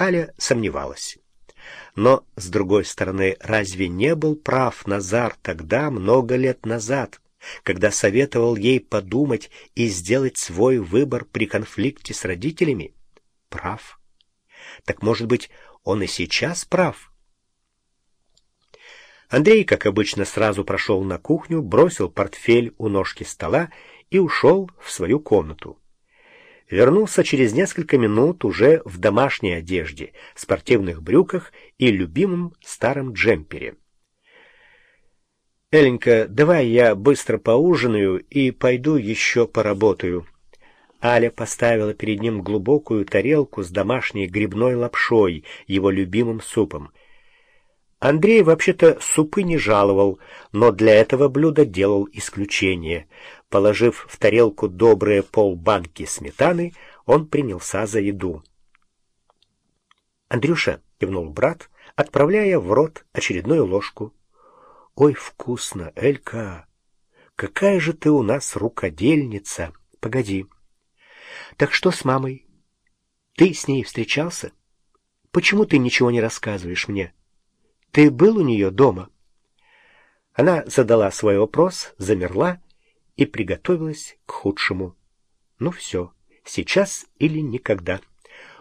Аля сомневалась. Но, с другой стороны, разве не был прав Назар тогда, много лет назад, когда советовал ей подумать и сделать свой выбор при конфликте с родителями? Прав. Так, может быть, он и сейчас прав? Андрей, как обычно, сразу прошел на кухню, бросил портфель у ножки стола и ушел в свою комнату. Вернулся через несколько минут уже в домашней одежде, спортивных брюках и любимом старом джемпере. «Эленька, давай я быстро поужинаю и пойду еще поработаю». Аля поставила перед ним глубокую тарелку с домашней грибной лапшой, его любимым супом. Андрей вообще-то супы не жаловал, но для этого блюда делал исключение. Положив в тарелку добрые полбанки сметаны, он принялся за еду. «Андрюша», — кивнул брат, отправляя в рот очередную ложку. «Ой, вкусно, Элька! Какая же ты у нас рукодельница! Погоди. Так что с мамой? Ты с ней встречался? Почему ты ничего не рассказываешь мне?» Ты был у нее дома?» Она задала свой вопрос, замерла и приготовилась к худшему. «Ну все, сейчас или никогда.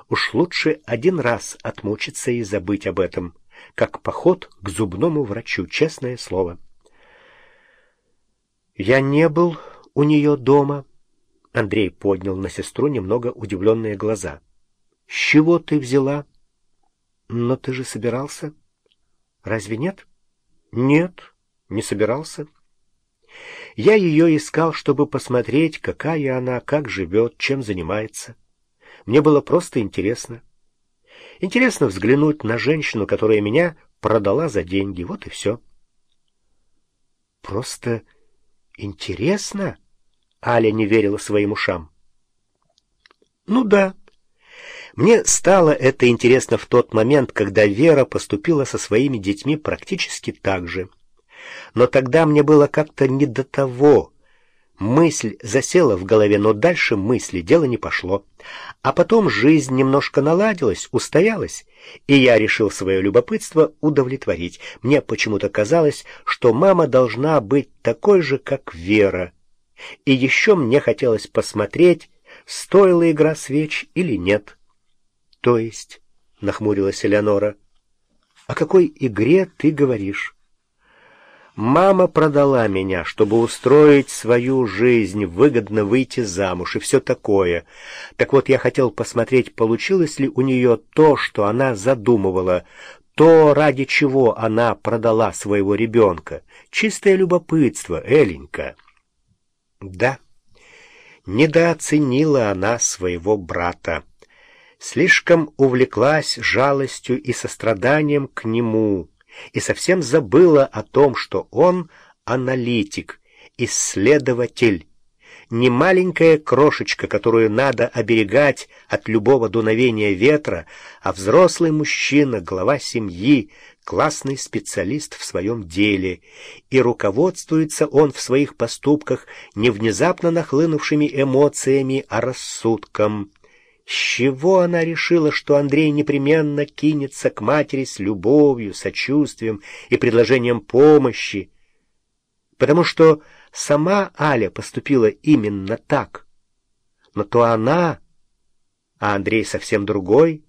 Уж лучше один раз отмучиться и забыть об этом, как поход к зубному врачу, честное слово». «Я не был у нее дома», — Андрей поднял на сестру немного удивленные глаза. «С чего ты взяла?» «Но ты же собирался?» Разве нет? Нет, не собирался. Я ее искал, чтобы посмотреть, какая она, как живет, чем занимается. Мне было просто интересно. Интересно взглянуть на женщину, которая меня продала за деньги. Вот и все. Просто интересно? Аля не верила своим ушам. Ну да, мне стало это интересно в тот момент, когда Вера поступила со своими детьми практически так же. Но тогда мне было как-то не до того. Мысль засела в голове, но дальше мысли дело не пошло. А потом жизнь немножко наладилась, устоялась, и я решил свое любопытство удовлетворить. Мне почему-то казалось, что мама должна быть такой же, как Вера. И еще мне хотелось посмотреть, стоила игра свеч или нет. — То есть, — нахмурилась Элеонора, — о какой игре ты говоришь? Мама продала меня, чтобы устроить свою жизнь, выгодно выйти замуж и все такое. Так вот, я хотел посмотреть, получилось ли у нее то, что она задумывала, то, ради чего она продала своего ребенка. Чистое любопытство, Эленька. Да, недооценила она своего брата слишком увлеклась жалостью и состраданием к нему и совсем забыла о том, что он аналитик, исследователь, не маленькая крошечка, которую надо оберегать от любого дуновения ветра, а взрослый мужчина, глава семьи, классный специалист в своем деле, и руководствуется он в своих поступках не внезапно нахлынувшими эмоциями, а рассудком. С чего она решила, что Андрей непременно кинется к матери с любовью, сочувствием и предложением помощи? Потому что сама Аля поступила именно так. Но то она, а Андрей совсем другой —